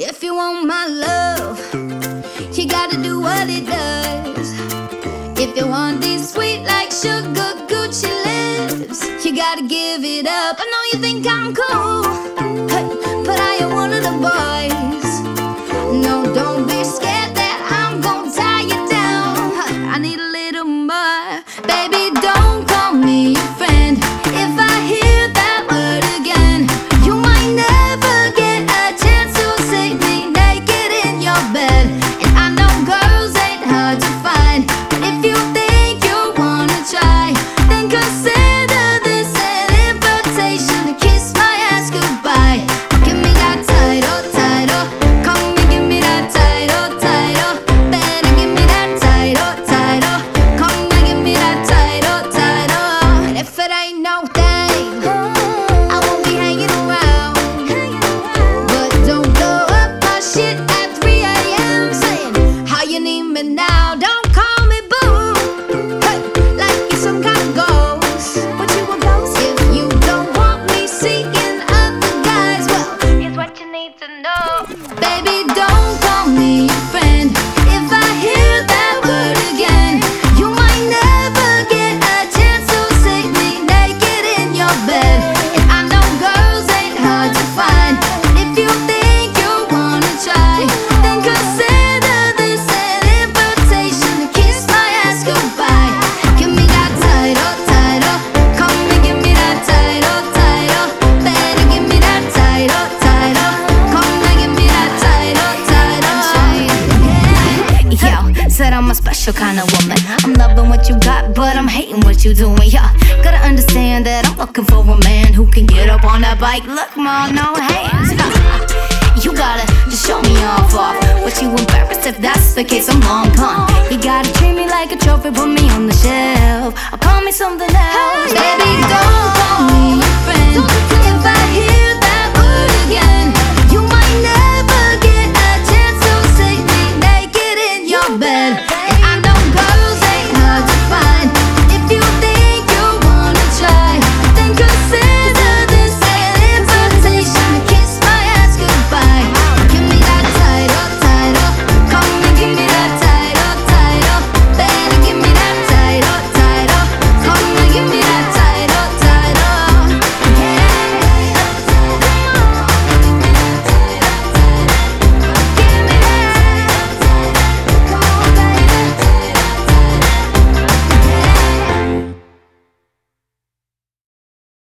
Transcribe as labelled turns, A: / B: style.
A: If you want my love, you gotta do what it does. If you want these sweet like sugar Gucci lips, you gotta give it up. I know you think I'm cool, but I am one of the boys. No, don't be scared that I'm gonna tie you down. I need a little more, baby. Then
B: special kind of woman. I'm loving what you got, but I'm hating what you doing. Yeah, gotta understand that I'm looking for a man who can get up on that bike. Look, ma, no hands. You gotta just show me off off. But you embarrassed if that's the case, I'm long gone. You gotta treat me like a trophy, put me on the shelf. Call me something else.
A: Baby, don't